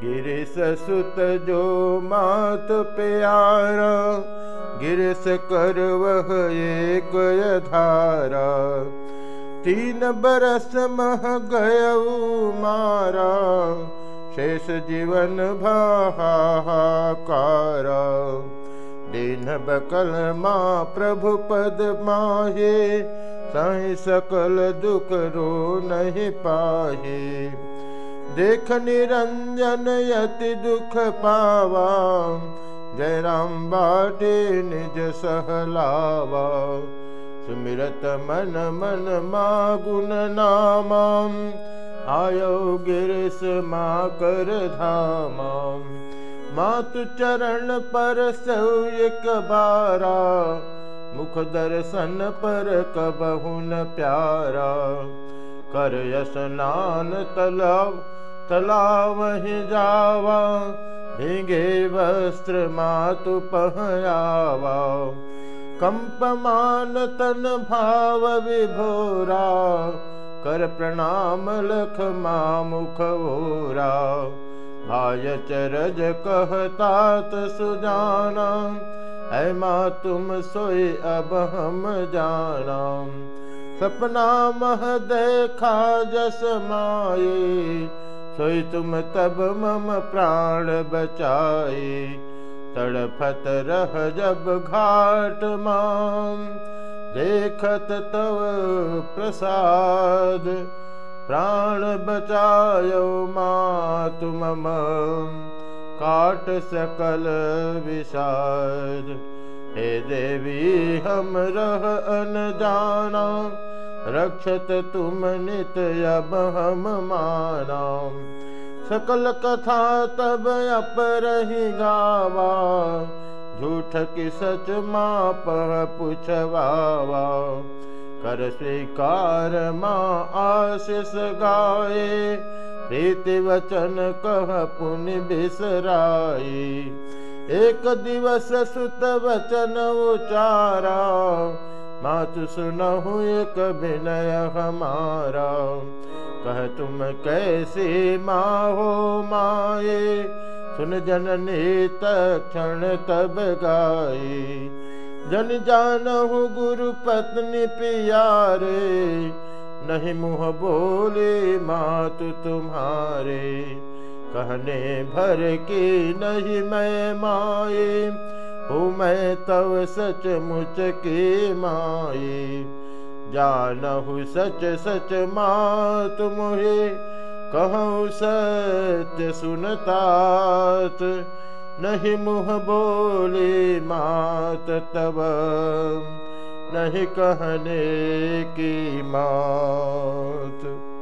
गिरिश सुत जो मात प्यारा गिरिश कर वह एक धारा तीन बरस मह गय मारा, शेष जीवन भाहाकारा दीन बकल माँ प्रभु पद माहे, सही सकल दुख रो नहीं पाहे। देख निरंजन यति दुख पावा जय राम बाटे निज सहलावा सुमिरत मन मन मा गुण नामा आयो गिरस मा कर धामा। मातु चरण पर सौ एक बारा मुख दर्शन पर कबहुन प्यारा। कर स्नान तलाव तलाव ही जावा, भीगे वस्त्र मातु पहयावा कंपमान तन भाव विभोरा, कर प्रणाम लख मुख भोरा भाय चरज कहतात सुजाना है माँ तुम सोए अब हम जाना। सपना मह देखा जस माए सोई तुम तब मम प्राण बचाए। तड़फत रह जब घाट माम। देखत तव प्रसाद प्राण बचायो माँ तुम काट सकल विषाद हे देवी हम रह अन जाना रक्षत तुम नित अब हम माना सकल कथा तब अपर ही गावा। झूठ की सच माँ पह पुछवावा कर स्वीकार माँ आशीष गाये प्रीति वचन कह पुण्य बिसराई एक दिवस सुत वचन उचारा। मातु सुनहु एक विनय हमारा। कह तुम कैसे माँ हो माए? सुन जननी तक्षण तब गाई जन जानहु गुरु पत्नी पियारे, नहीं मुँह बोले मातु तुम्हारे। कहने भर के नहीं मैं माए। हो मैं तव सच मुच के माए जानहु सच सच मात मुहे कहूँ सत्य सुनतात नहीं मुँह बोले मात तब, नहीं कहने की माँ